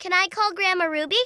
Can I call Grandma Ruby?